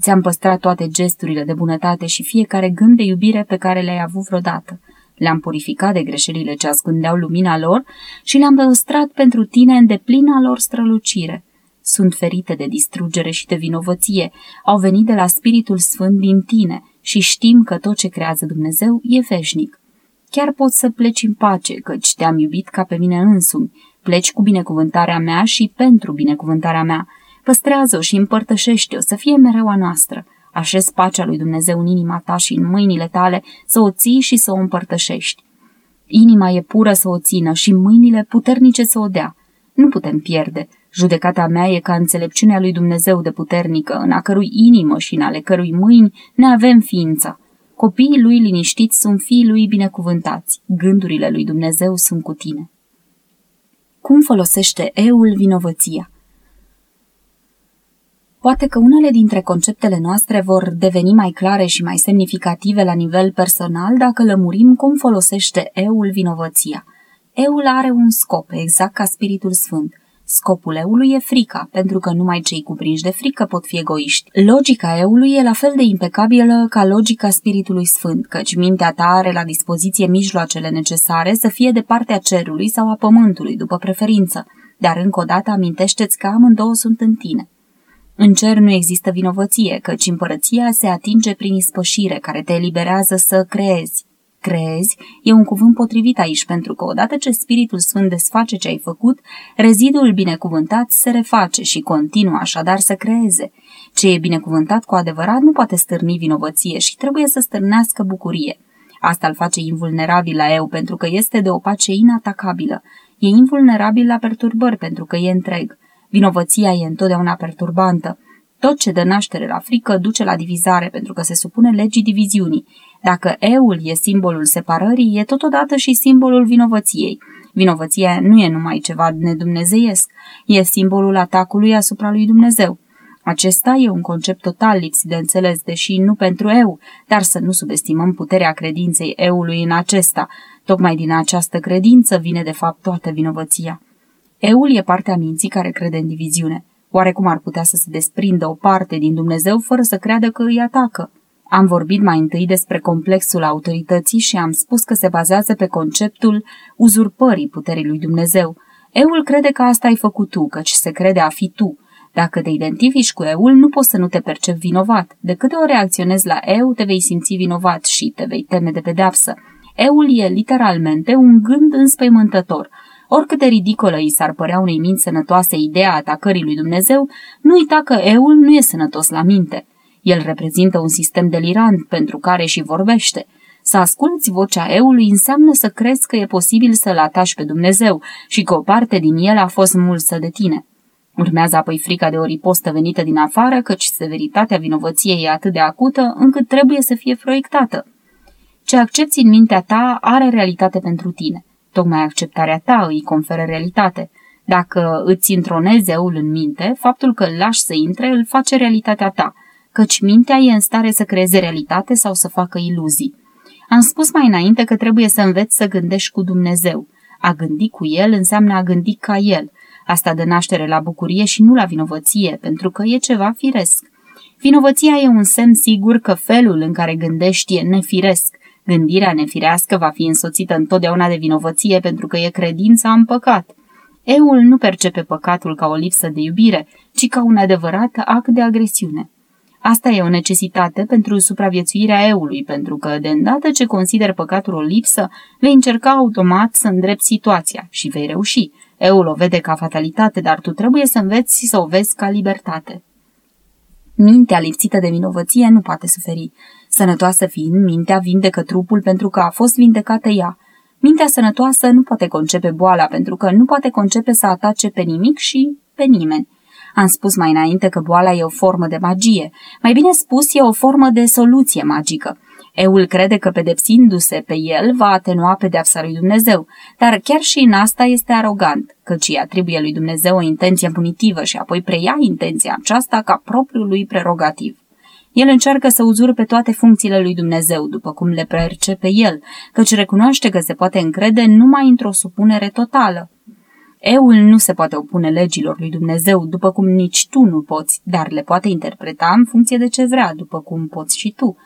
Ți-am păstrat toate gesturile de bunătate și fiecare gând de iubire pe care le-ai avut vreodată. Le-am purificat de greșelile ce ascundeau lumina lor și le-am păstrat pentru tine în deplina lor strălucire sunt ferite de distrugere și de vinovăție, au venit de la Spiritul Sfânt din tine și știm că tot ce creează Dumnezeu e veșnic. Chiar poți să pleci în pace, căci te-am iubit ca pe mine însumi. Pleci cu binecuvântarea mea și pentru binecuvântarea mea. Păstrează-o și împărtășește-o să fie mereu a noastră. Așez pacea lui Dumnezeu în inima ta și în mâinile tale să o ții și să o împărtășești. Inima e pură să o țină și mâinile puternice să o dea. Nu putem pierde, Judecata mea e ca înțelepciunea lui Dumnezeu de puternică, în a cărui inimă și în ale cărui mâini ne avem ființa. Copiii lui liniștiți sunt fiii lui binecuvântați. Gândurile lui Dumnezeu sunt cu tine. Cum folosește eul vinovăția? Poate că unele dintre conceptele noastre vor deveni mai clare și mai semnificative la nivel personal dacă lămurim cum folosește eul vinovăția – Eul are un scop, exact ca Spiritul Sfânt. Scopul eului e frica, pentru că numai cei cuprinși de frică pot fi egoiști. Logica eului e la fel de impecabilă ca logica Spiritului Sfânt, căci mintea ta are la dispoziție mijloacele necesare să fie de partea cerului sau a pământului, după preferință, dar încă o dată amintește-ți că amândouă sunt în tine. În cer nu există vinovăție, căci împărăția se atinge prin ispășire, care te eliberează să creezi. Crezi e un cuvânt potrivit aici, pentru că odată ce Spiritul Sfânt desface ce ai făcut, rezidul binecuvântat se reface și continuă așadar să creeze. Ce e binecuvântat cu adevărat nu poate stârni vinovăție și trebuie să stârnească bucurie. Asta îl face invulnerabil la eu, pentru că este de o pace inatacabilă. E invulnerabil la perturbări, pentru că e întreg. Vinovăția e întotdeauna perturbantă. Tot ce dă naștere la frică duce la divizare, pentru că se supune legii diviziunii. Dacă eul e simbolul separării, e totodată și simbolul vinovăției. Vinovăția nu e numai ceva nedumnezeiesc, e simbolul atacului asupra lui Dumnezeu. Acesta e un concept total lipsit de înțeles, deși nu pentru eu, dar să nu subestimăm puterea credinței eului în acesta. Tocmai din această credință vine de fapt toată vinovăția. Eul e partea minții care crede în diviziune. Oare cum ar putea să se desprindă o parte din Dumnezeu fără să creadă că îi atacă? Am vorbit mai întâi despre complexul autorității și am spus că se bazează pe conceptul uzurpării puterii lui Dumnezeu. Eul crede că asta ai făcut tu, căci se crede a fi tu. Dacă te identifici cu eul, nu poți să nu te percepi vinovat. De câte ori reacționezi la eu, te vei simți vinovat și te vei teme de pedeapsă. Eul e literalmente un gând înspăimântător. Oricât de ridicolă îi s-ar părea unei minți sănătoase ideea atacării lui Dumnezeu, nu uita că eul nu e sănătos la minte. El reprezintă un sistem delirant pentru care și vorbește. Să asculți vocea eului înseamnă să crezi că e posibil să-l atași pe Dumnezeu și că o parte din el a fost mulsă de tine. Urmează apoi frica de o ripostă venită din afară, căci severitatea vinovăției e atât de acută încât trebuie să fie proiectată. Ce accepti în mintea ta are realitate pentru tine. Tocmai acceptarea ta îi conferă realitate. Dacă îți intronezi eul în minte, faptul că îl lași să intre îl face realitatea ta – căci mintea e în stare să creeze realitate sau să facă iluzii. Am spus mai înainte că trebuie să înveți să gândești cu Dumnezeu. A gândi cu El înseamnă a gândi ca El. Asta dă naștere la bucurie și nu la vinovăție, pentru că e ceva firesc. Vinovăția e un semn sigur că felul în care gândești e nefiresc. Gândirea nefirească va fi însoțită întotdeauna de vinovăție pentru că e credința în păcat. Eul nu percepe păcatul ca o lipsă de iubire, ci ca un adevărat act de agresiune. Asta e o necesitate pentru supraviețuirea eului, pentru că, de îndată ce consider păcatul o lipsă, vei încerca automat să îndrept situația și vei reuși. Eul o vede ca fatalitate, dar tu trebuie să înveți să o vezi ca libertate. Mintea lipsită de vinovăție nu poate suferi. Sănătoasă fiind, mintea vindecă trupul pentru că a fost vindecată ea. Mintea sănătoasă nu poate concepe boala pentru că nu poate concepe să atace pe nimic și pe nimeni. Am spus mai înainte că boala e o formă de magie. Mai bine spus, e o formă de soluție magică. Eul crede că pedepsindu-se pe el va atenua pedeapsa lui Dumnezeu, dar chiar și în asta este arogant, căci îi atribuie lui Dumnezeu o intenție punitivă și apoi preia intenția aceasta ca propriul lui prerogativ. El încearcă să uzurpe toate funcțiile lui Dumnezeu, după cum le percepe el, căci recunoaște că se poate încrede numai într-o supunere totală. Eul nu se poate opune legilor lui Dumnezeu, după cum nici tu nu poți, dar le poate interpreta în funcție de ce vrea, după cum poți și tu.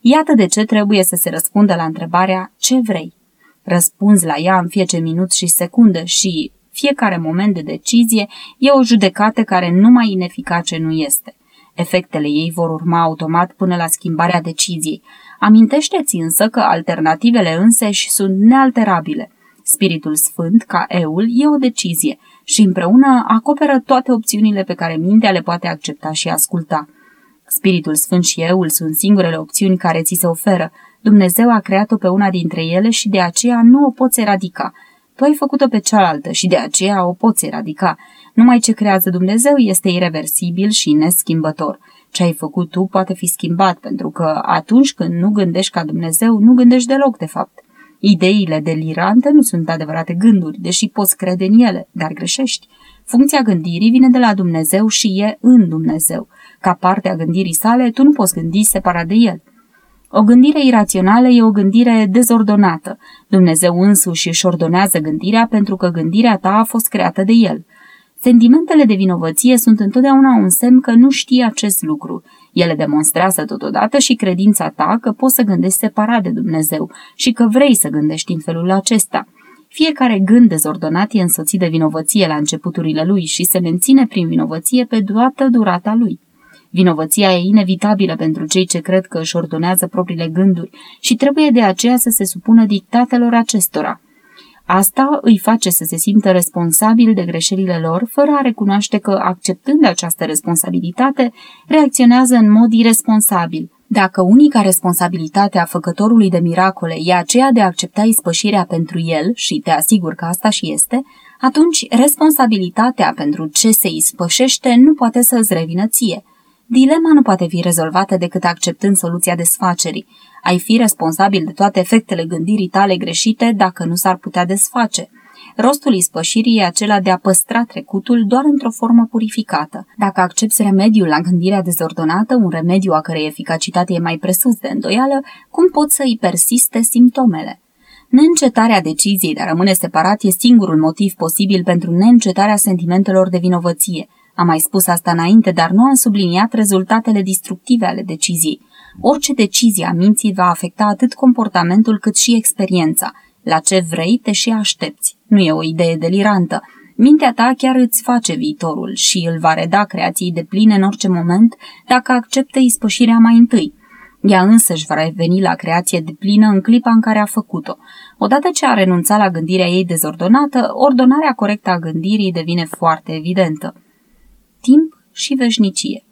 Iată de ce trebuie să se răspundă la întrebarea ce vrei. Răspunzi la ea în fiecare minut și secundă și fiecare moment de decizie e o judecată care numai ineficace nu este. Efectele ei vor urma automat până la schimbarea deciziei. Amintește-ți însă că alternativele înseși sunt nealterabile – Spiritul Sfânt, ca eul, e o decizie și împreună acoperă toate opțiunile pe care mintea le poate accepta și asculta. Spiritul Sfânt și eul sunt singurele opțiuni care ți se oferă. Dumnezeu a creat-o pe una dintre ele și de aceea nu o poți eradica. Tu ai făcut-o pe cealaltă și de aceea o poți eradica. Numai ce creează Dumnezeu este irreversibil și neschimbător. Ce ai făcut tu poate fi schimbat, pentru că atunci când nu gândești ca Dumnezeu, nu gândești deloc, de fapt. Ideile delirante nu sunt adevărate gânduri, deși poți crede în ele, dar greșești. Funcția gândirii vine de la Dumnezeu și e în Dumnezeu. Ca parte a gândirii sale, tu nu poți gândi separat de el. O gândire irațională e o gândire dezordonată. Dumnezeu însuși își ordonează gândirea pentru că gândirea ta a fost creată de El. Sentimentele de vinovăție sunt întotdeauna un semn că nu știi acest lucru. Ele demonstrează totodată și credința ta că poți să gândești separat de Dumnezeu și că vrei să gândești în felul acesta. Fiecare gând dezordonat e însoțit de vinovăție la începuturile lui și se menține prin vinovăție pe toată durata lui. Vinovăția e inevitabilă pentru cei ce cred că își ordonează propriile gânduri și trebuie de aceea să se supună dictatelor acestora. Asta îi face să se simtă responsabil de greșelile lor, fără a recunoaște că, acceptând această responsabilitate, reacționează în mod irresponsabil. Dacă unica responsabilitate a făcătorului de miracole e aceea de a accepta ispășirea pentru el, și te asigur că asta și este, atunci responsabilitatea pentru ce se ispășește nu poate să îți revină ție – Dilema nu poate fi rezolvată decât acceptând soluția desfacerii. Ai fi responsabil de toate efectele gândirii tale greșite dacă nu s-ar putea desface. Rostul ispășirii e acela de a păstra trecutul doar într-o formă purificată. Dacă accepti remediul la gândirea dezordonată, un remediu a cărei eficacitate e mai presus de îndoială, cum poți să îi persiste simptomele? Neîncetarea deciziei de a rămâne separat e singurul motiv posibil pentru neîncetarea sentimentelor de vinovăție – am mai spus asta înainte, dar nu am subliniat rezultatele destructive ale deciziei. Orice decizie a minții va afecta atât comportamentul cât și experiența. La ce vrei, te și aștepți. Nu e o idee delirantă. Mintea ta chiar îți face viitorul și îl va reda creației de pline în orice moment dacă acceptă ispășirea mai întâi. Ea însă își va reveni la creație de plină în clipa în care a făcut-o. Odată ce a renunțat la gândirea ei dezordonată, ordonarea corectă a gândirii devine foarte evidentă timp și veșnicie.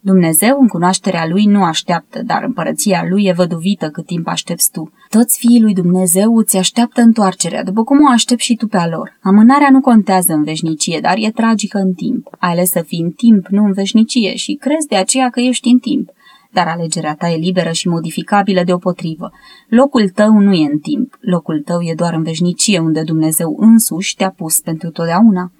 Dumnezeu, în cunoașterea lui, nu așteaptă, dar împărăția lui e văduvită cât timp aștepți tu. Toți fiii lui Dumnezeu îți așteaptă întoarcerea, după cum o aștept și tu pe a lor. Amânarea nu contează în veșnicie, dar e tragică în timp. Ai ales să fii în timp, nu în veșnicie și crezi de aceea că ești în timp. Dar alegerea ta e liberă și modificabilă deopotrivă. Locul tău nu e în timp, locul tău e doar în veșnicie, unde Dumnezeu însuși te-a pus pentru totdeauna.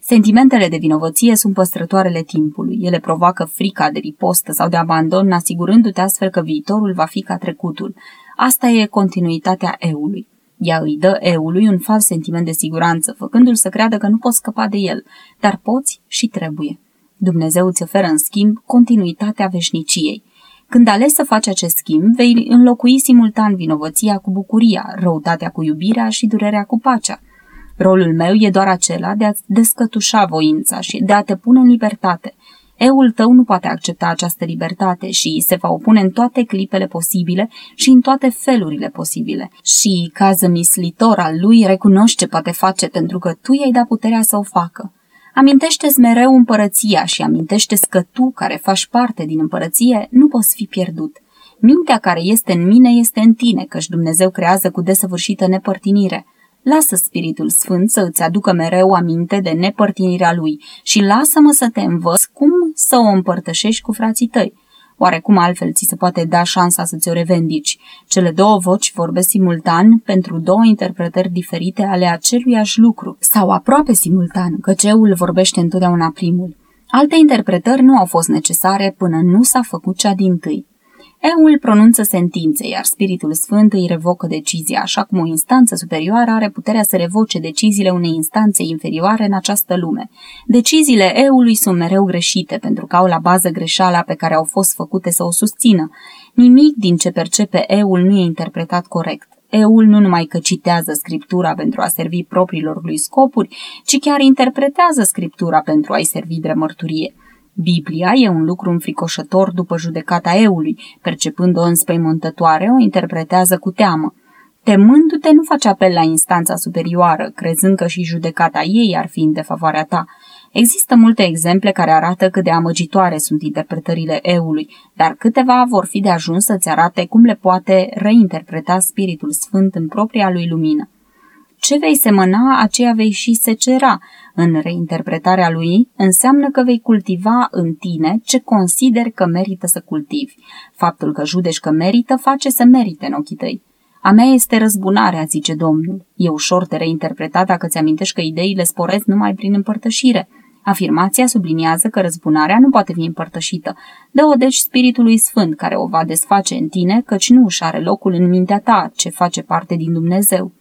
Sentimentele de vinovăție sunt păstrătoarele timpului. Ele provoacă frica de ripostă sau de abandon, asigurându-te astfel că viitorul va fi ca trecutul. Asta e continuitatea eului. Ea îi dă eului un fals sentiment de siguranță, făcându-l să creadă că nu poți scăpa de el, dar poți și trebuie. Dumnezeu îți oferă în schimb continuitatea veșniciei. Când alegi să faci acest schimb, vei înlocui simultan vinovăția cu bucuria, răutatea cu iubirea și durerea cu pacea. Rolul meu e doar acela de a-ți descătușa voința și de a te pune în libertate. Eul tău nu poate accepta această libertate și se va opune în toate clipele posibile și în toate felurile posibile. Și, ca zămislitor al lui, recunoște ce poate face pentru că tu i-ai dat puterea să o facă. Amintește-ți mereu împărăția și amintește-ți că tu, care faci parte din împărăție, nu poți fi pierdut. Mintea care este în mine este în tine, căci Dumnezeu creează cu desăvârșită nepărtinire. Lasă Spiritul Sfânt să îți aducă mereu aminte de nepărtinirea lui și lasă-mă să te învăț cum să o împărtășești cu frații tăi. Oarecum altfel ți se poate da șansa să ți-o revendici. Cele două voci vorbesc simultan pentru două interpretări diferite ale aceluiași lucru, sau aproape simultan, că ceul vorbește întotdeauna primul. Alte interpretări nu au fost necesare până nu s-a făcut cea din tâi. Eul pronunță sentințe, iar Spiritul Sfânt îi revocă decizia, așa cum o instanță superioară are puterea să revoce deciziile unei instanțe inferioare în această lume. Deciziile Eului sunt mereu greșite, pentru că au la bază greșeala pe care au fost făcute să o susțină. Nimic din ce percepe Eul nu e interpretat corect. Eul nu numai că citează scriptura pentru a servi propriilor lui scopuri, ci chiar interpretează scriptura pentru a-i servi de mărturie. Biblia e un lucru înfricoșător după judecata eului, percepând-o înspăimântătoare, o interpretează cu teamă. Temându-te, nu faci apel la instanța superioară, crezând că și judecata ei ar fi în defavoarea ta. Există multe exemple care arată cât de amăgitoare sunt interpretările eului, dar câteva vor fi de ajuns să-ți arate cum le poate reinterpreta Spiritul Sfânt în propria lui lumină. Ce vei semăna, aceea vei și secera. În reinterpretarea lui înseamnă că vei cultiva în tine ce consideri că merită să cultivi. Faptul că judești că merită face să merite în ochii tăi. A mea este răzbunarea, zice Domnul. E ușor de reinterpretat dacă ți amintești că ideile sporesc numai prin împărtășire. Afirmația subliniază că răzbunarea nu poate fi împărtășită. Dă-o deci Spiritului Sfânt care o va desface în tine, căci nu își are locul în mintea ta, ce face parte din Dumnezeu.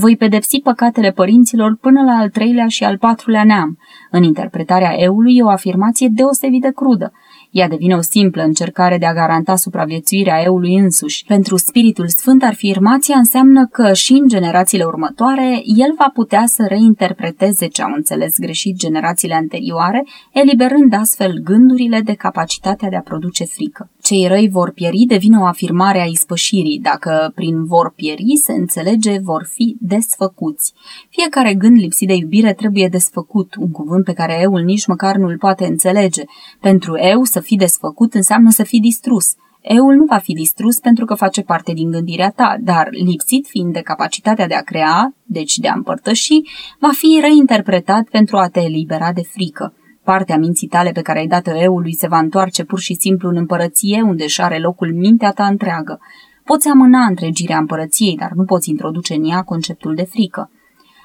Voi pedepsi păcatele părinților până la al treilea și al patrulea neam. În interpretarea eului e o afirmație deosebit de crudă. Ea devine o simplă încercare de a garanta supraviețuirea eului însuși. Pentru Spiritul Sfânt, afirmația înseamnă că și în generațiile următoare, el va putea să reinterpreteze ce au înțeles greșit generațiile anterioare, eliberând astfel gândurile de capacitatea de a produce frică. Cei răi vor pieri devine o afirmare a ispășirii, dacă prin vor pieri se înțelege vor fi desfăcuți. Fiecare gând lipsit de iubire trebuie desfăcut, un cuvânt pe care eul nici măcar nu îl poate înțelege. Pentru eu să fi desfăcut înseamnă să fi distrus. Eul nu va fi distrus pentru că face parte din gândirea ta, dar lipsit fiind de capacitatea de a crea, deci de a împărtăși, va fi reinterpretat pentru a te elibera de frică. Partea minții tale pe care ai dat-o eului se va întoarce pur și simplu în împărăție unde își are locul mintea ta întreagă. Poți amâna întregirea împărăției, dar nu poți introduce în ea conceptul de frică.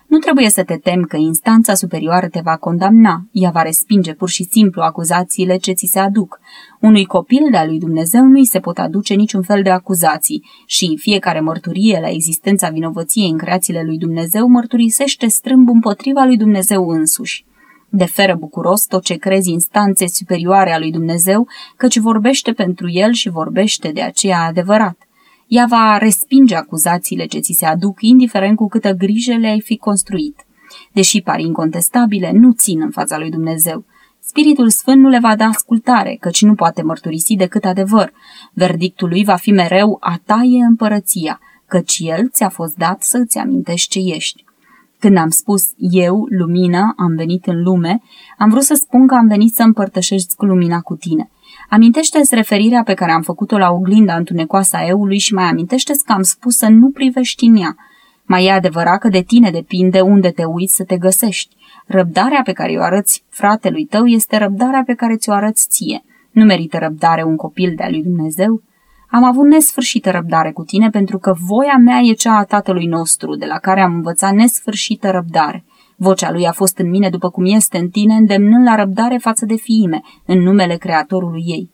Nu trebuie să te temi că instanța superioară te va condamna, ea va respinge pur și simplu acuzațiile ce ți se aduc. Unui copil de-a lui Dumnezeu nu îi se pot aduce niciun fel de acuzații și fiecare mărturie la existența vinovăției în creațiile lui Dumnezeu mărturisește strâmb împotriva lui Dumnezeu însuși. Deferă bucuros tot ce crezi instanțe superioare a lui Dumnezeu, căci vorbește pentru el și vorbește de aceea adevărat. Ea va respinge acuzațiile ce ți se aduc, indiferent cu câtă grijă le-ai fi construit. Deși par incontestabile, nu țin în fața lui Dumnezeu. Spiritul Sfânt nu le va da ascultare, căci nu poate mărturisi decât adevăr. Verdictul lui va fi mereu a ta e împărăția, căci el ți-a fost dat să îți amintești ce ești. Când am spus eu, lumină, am venit în lume, am vrut să spun că am venit să împărtășesc lumina cu tine. Amintește-ți referirea pe care am făcut-o la oglinda întunecoasă a eului și mai amintește-ți că am spus să nu privești în ea. Mai e adevărat că de tine depinde unde te uiți să te găsești. Răbdarea pe care o arăți fratelui tău este răbdarea pe care ți-o arăți ție. Nu merită răbdare un copil de-a lui Dumnezeu? Am avut nesfârșită răbdare cu tine pentru că voia mea e cea a tatălui nostru, de la care am învățat nesfârșită răbdare. Vocea lui a fost în mine după cum este în tine, îndemnând la răbdare față de fiime, în numele Creatorului ei.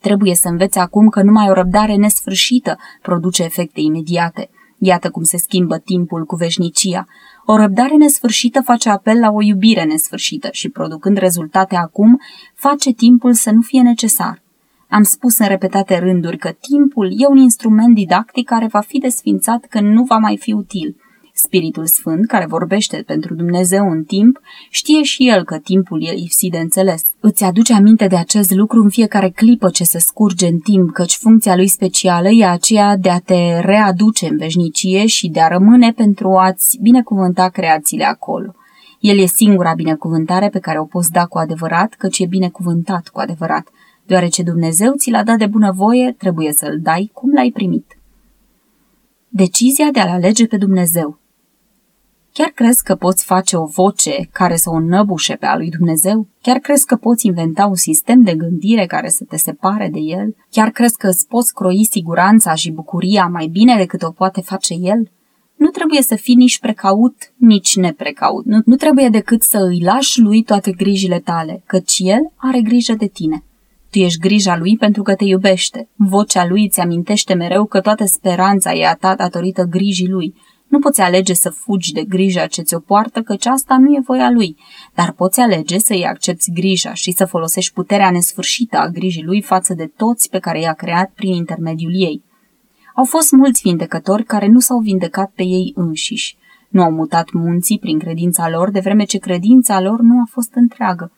Trebuie să înveți acum că numai o răbdare nesfârșită produce efecte imediate. Iată cum se schimbă timpul cu veșnicia. O răbdare nesfârșită face apel la o iubire nesfârșită și, producând rezultate acum, face timpul să nu fie necesar. Am spus în repetate rânduri că timpul e un instrument didactic care va fi desfințat când nu va mai fi util. Spiritul Sfânt, care vorbește pentru Dumnezeu în timp, știe și el că timpul e lipsit de înțeles. Îți aduce aminte de acest lucru în fiecare clipă ce se scurge în timp, căci funcția lui specială e aceea de a te readuce în veșnicie și de a rămâne pentru a-ți binecuvânta creațiile acolo. El e singura binecuvântare pe care o poți da cu adevărat, căci e binecuvântat cu adevărat. Deoarece Dumnezeu ți l-a dat de bunăvoie, trebuie să-l dai cum l-ai primit. Decizia de a-L alege pe Dumnezeu Chiar crezi că poți face o voce care să o năbușe pe a lui Dumnezeu? Chiar crezi că poți inventa un sistem de gândire care să te separe de el? Chiar crezi că îți poți croi siguranța și bucuria mai bine decât o poate face el? Nu trebuie să fii nici precaut, nici neprecaut. Nu, nu trebuie decât să îi lași lui toate grijile tale, căci el are grijă de tine. Tu ești grija lui pentru că te iubește. Vocea lui îți amintește mereu că toată speranța e a ta datorită grijii lui. Nu poți alege să fugi de grija ce ți-o poartă, căci asta nu e voia lui, dar poți alege să-i accepti grija și să folosești puterea nesfârșită a grijii lui față de toți pe care i-a creat prin intermediul ei. Au fost mulți vindecători care nu s-au vindecat pe ei înșiși. Nu au mutat munții prin credința lor, de vreme ce credința lor nu a fost întreagă.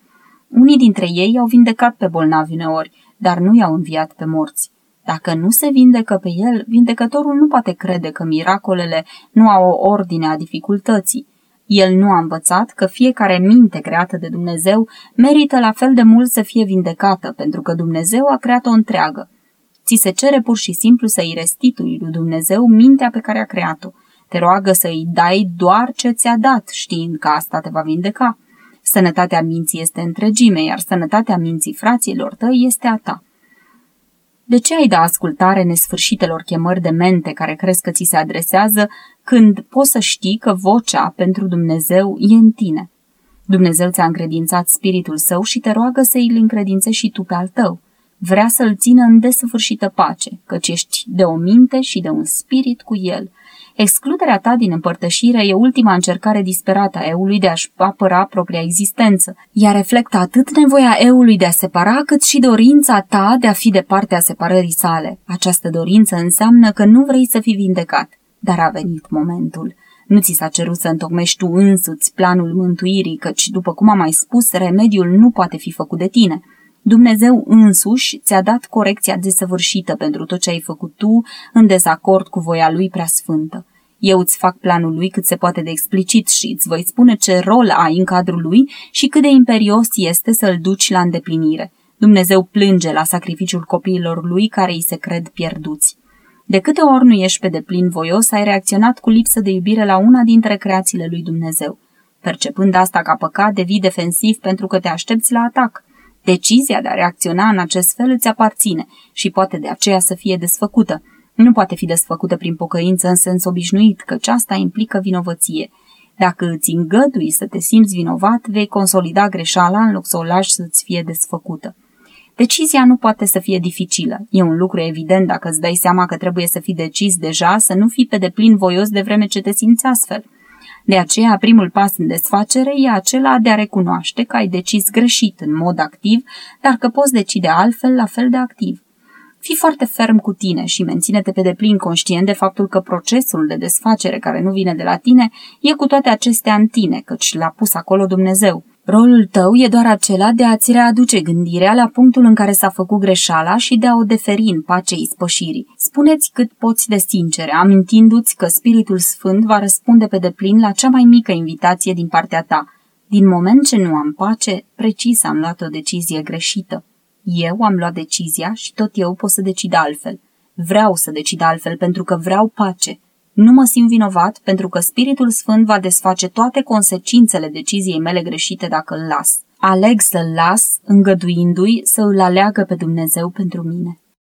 Unii dintre ei au vindecat pe bolnavi uneori, dar nu i-au înviat pe morți. Dacă nu se vindecă pe el, vindecătorul nu poate crede că miracolele nu au o ordine a dificultății. El nu a învățat că fiecare minte creată de Dumnezeu merită la fel de mult să fie vindecată, pentru că Dumnezeu a creat-o întreagă. Ți se cere pur și simplu să-i restitui lui Dumnezeu mintea pe care a creat-o. Te roagă să-i dai doar ce ți-a dat, știind că asta te va vindeca. Sănătatea minții este întregime, iar sănătatea minții fraților tăi este a ta. De ce ai da ascultare nesfârșitelor chemări de mente care crezi că ți se adresează când poți să știi că vocea pentru Dumnezeu e în tine? Dumnezeu ți-a încredințat spiritul său și te roagă să îi încredințești și tu pe al tău. Vrea să-l țină în desăvârșită pace, căci ești de o minte și de un spirit cu el. Excluderea ta din împărtășire e ultima încercare disperată a eului de a-și apăra propria existență. Ea reflectă atât nevoia eului de a separa, cât și dorința ta de a fi de partea separării sale. Această dorință înseamnă că nu vrei să fii vindecat. Dar a venit momentul. Nu ți s-a cerut să întocmești tu însuți planul mântuirii, căci, după cum am mai spus, remediul nu poate fi făcut de tine. Dumnezeu însuși ți-a dat corecția desăvârșită pentru tot ce ai făcut tu în dezacord cu voia lui prea sfântă. Eu îți fac planul lui cât se poate de explicit și îți voi spune ce rol ai în cadrul lui și cât de imperios este să-l duci la îndeplinire. Dumnezeu plânge la sacrificiul copiilor lui care îi se cred pierduți. De câte ori nu ești pe deplin voios, ai reacționat cu lipsă de iubire la una dintre creațiile lui Dumnezeu. Percepând asta ca păcat, devii defensiv pentru că te aștepți la atac. Decizia de a reacționa în acest fel îți aparține și poate de aceea să fie desfăcută. Nu poate fi desfăcută prin pocăință în sens obișnuit, căci asta implică vinovăție. Dacă îți îngădui să te simți vinovat, vei consolida greșeala în loc să o lași să-ți fie desfăcută. Decizia nu poate să fie dificilă. E un lucru evident dacă îți dai seama că trebuie să fii decis deja, să nu fii pe deplin voios de vreme ce te simți astfel. De aceea, primul pas în desfacere e acela de a recunoaște că ai decis greșit în mod activ, dar că poți decide altfel la fel de activ. Fii foarte ferm cu tine și menține-te pe deplin conștient de faptul că procesul de desfacere care nu vine de la tine e cu toate acestea în tine, căci l-a pus acolo Dumnezeu. Rolul tău e doar acela de a-ți readuce gândirea la punctul în care s-a făcut greșeala și de a o deferi în pace ispășirii. Spuneți cât poți de sincere, amintindu-ți că Spiritul Sfânt va răspunde pe deplin la cea mai mică invitație din partea ta. Din moment ce nu am pace, precis am luat o decizie greșită. Eu am luat decizia și tot eu pot să decid altfel. Vreau să decid altfel pentru că vreau pace. Nu mă simt vinovat pentru că Spiritul Sfânt va desface toate consecințele deciziei mele greșite dacă îl las. Aleg să-l las, îngăduindu-i să îl aleagă pe Dumnezeu pentru mine.